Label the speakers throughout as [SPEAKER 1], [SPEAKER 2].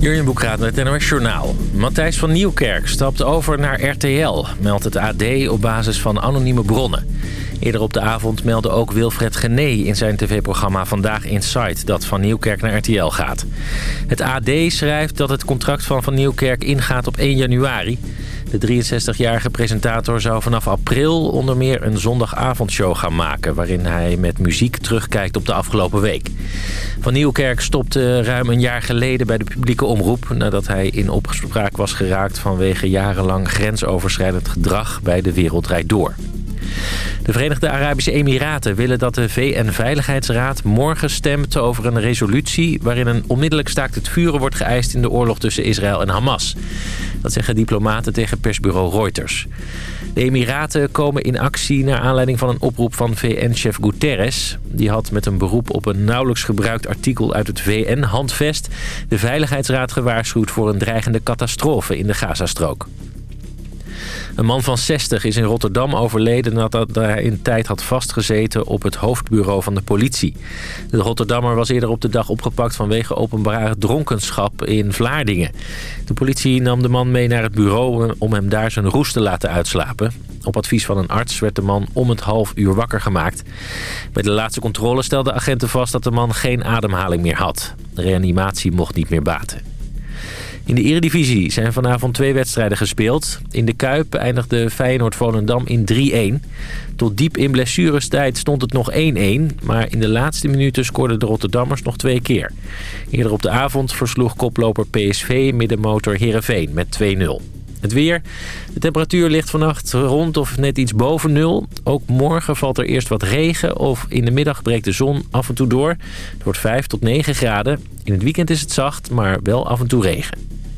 [SPEAKER 1] Jurjen Boekraat met het NOS Journaal. Matthijs van Nieuwkerk stapt over naar RTL, meldt het AD op basis van anonieme bronnen. Eerder op de avond meldde ook Wilfred Gené in zijn tv-programma Vandaag Insight dat Van Nieuwkerk naar RTL gaat. Het AD schrijft dat het contract van Van Nieuwkerk ingaat op 1 januari. De 63-jarige presentator zou vanaf april onder meer een zondagavondshow gaan maken... waarin hij met muziek terugkijkt op de afgelopen week. Van Nieuwkerk stopte ruim een jaar geleden bij de publieke omroep... nadat hij in opspraak was geraakt vanwege jarenlang grensoverschrijdend gedrag bij De Wereld Door. De Verenigde Arabische Emiraten willen dat de VN-veiligheidsraad morgen stemt over een resolutie... waarin een onmiddellijk staakt het vuren wordt geëist in de oorlog tussen Israël en Hamas. Dat zeggen diplomaten tegen persbureau Reuters. De Emiraten komen in actie naar aanleiding van een oproep van VN-chef Guterres. Die had met een beroep op een nauwelijks gebruikt artikel uit het VN-handvest... de Veiligheidsraad gewaarschuwd voor een dreigende catastrofe in de Gazastrook. Een man van 60 is in Rotterdam overleden nadat hij in tijd had vastgezeten op het hoofdbureau van de politie. De Rotterdammer was eerder op de dag opgepakt vanwege openbare dronkenschap in Vlaardingen. De politie nam de man mee naar het bureau om hem daar zijn roes te laten uitslapen. Op advies van een arts werd de man om het half uur wakker gemaakt. Bij de laatste controle stelden agenten vast dat de man geen ademhaling meer had. De reanimatie mocht niet meer baten. In de Eredivisie zijn vanavond twee wedstrijden gespeeld. In de Kuip eindigde Feyenoord-Volendam in 3-1. Tot diep in blessurestijd stond het nog 1-1. Maar in de laatste minuten scoorden de Rotterdammers nog twee keer. Eerder op de avond versloeg koploper PSV middenmotor Heerenveen met 2-0. Het weer. De temperatuur ligt vannacht rond of net iets boven nul. Ook morgen valt er eerst wat regen of in de middag breekt de zon af en toe door. Het wordt 5 tot 9 graden. In het weekend is het zacht, maar wel af en toe regen.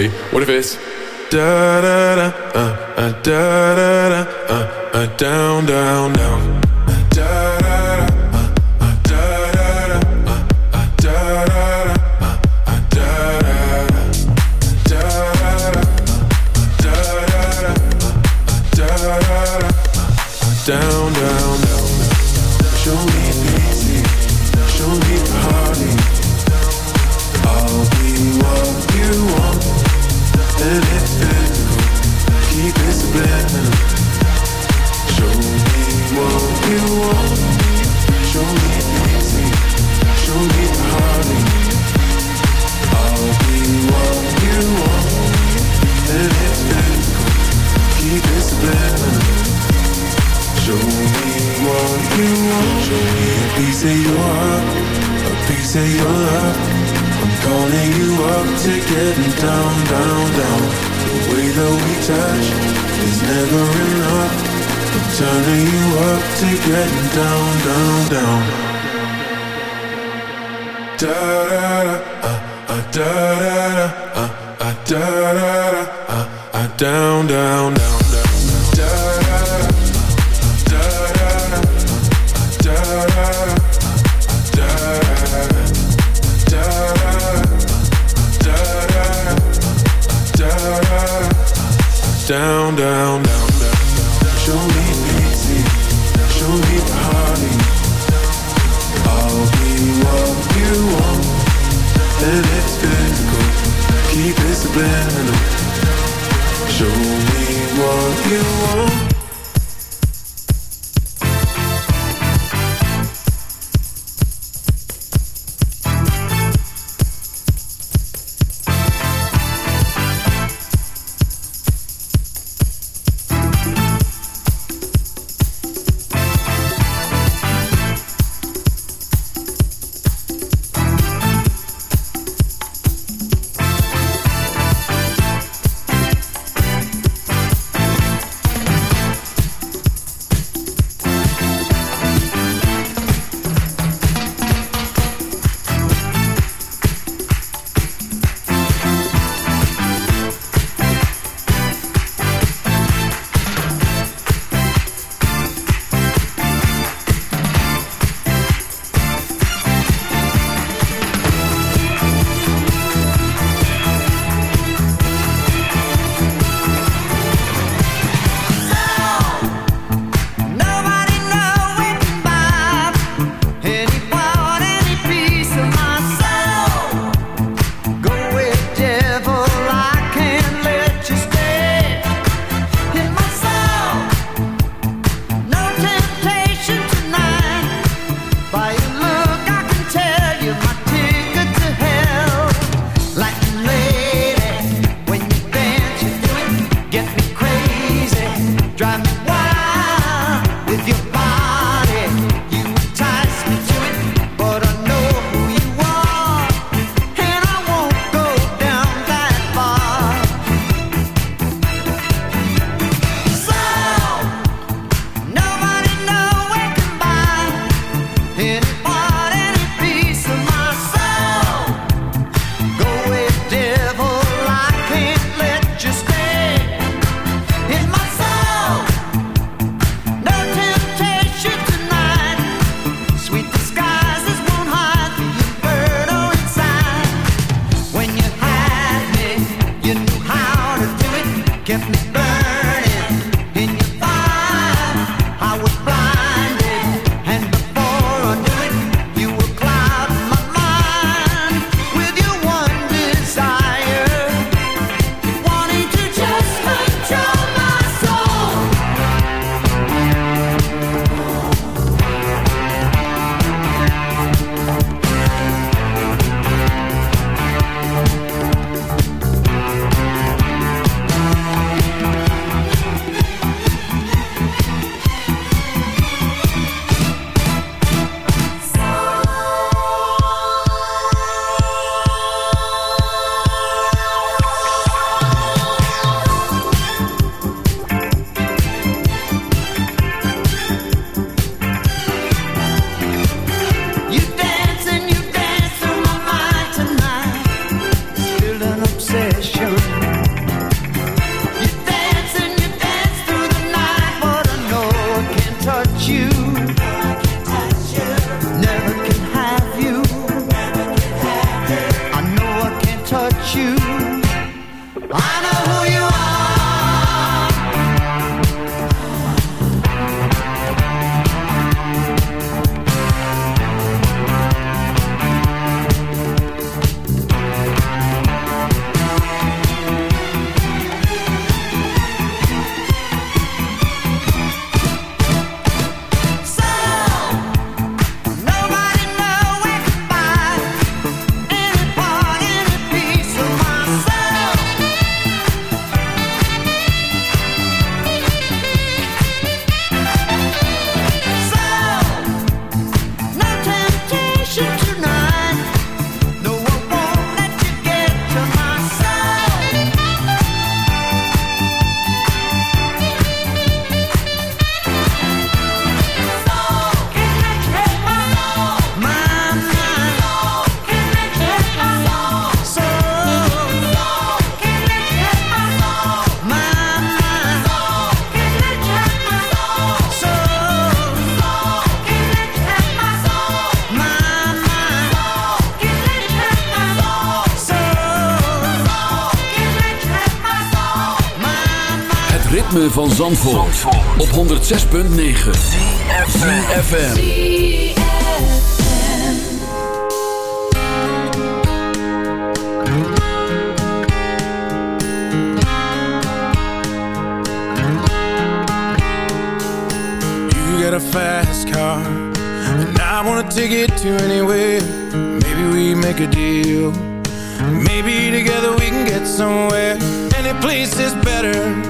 [SPEAKER 2] be? What
[SPEAKER 3] if it's
[SPEAKER 4] da da da uh, uh, da da da uh, uh, down down down uh, da da da. down, down, down. Show me, show me. Yeah. up to getting down, down, down. The way that we touch is never enough. I'm turning you up to getting down, down, down. Da da da, ah uh, ah uh, da da da, ah uh, ah da da da, ah ah down, down, down.
[SPEAKER 5] Van Zandvoort, op 106.9 CFFM
[SPEAKER 6] You got a fast car, and I wanna take it to anywhere. Maybe we make a deal. Maybe together we can get somewhere. Any place is better.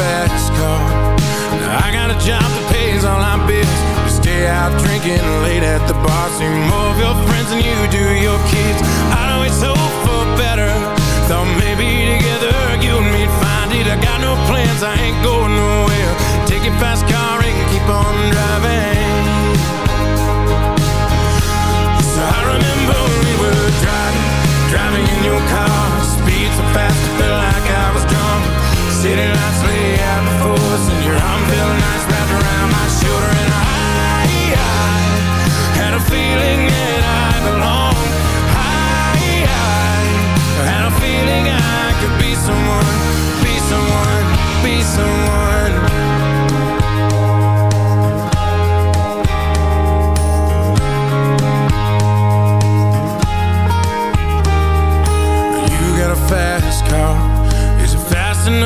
[SPEAKER 6] Fast car. Now I got a job that pays all our bills. We stay out drinking late at the bar. See more of your friends than you do your kids.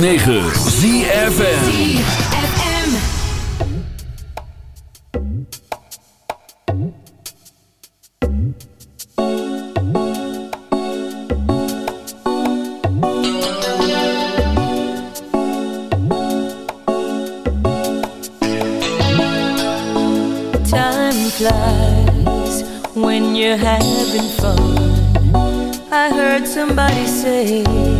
[SPEAKER 7] 106.9 flies when you're having fun. I heard somebody say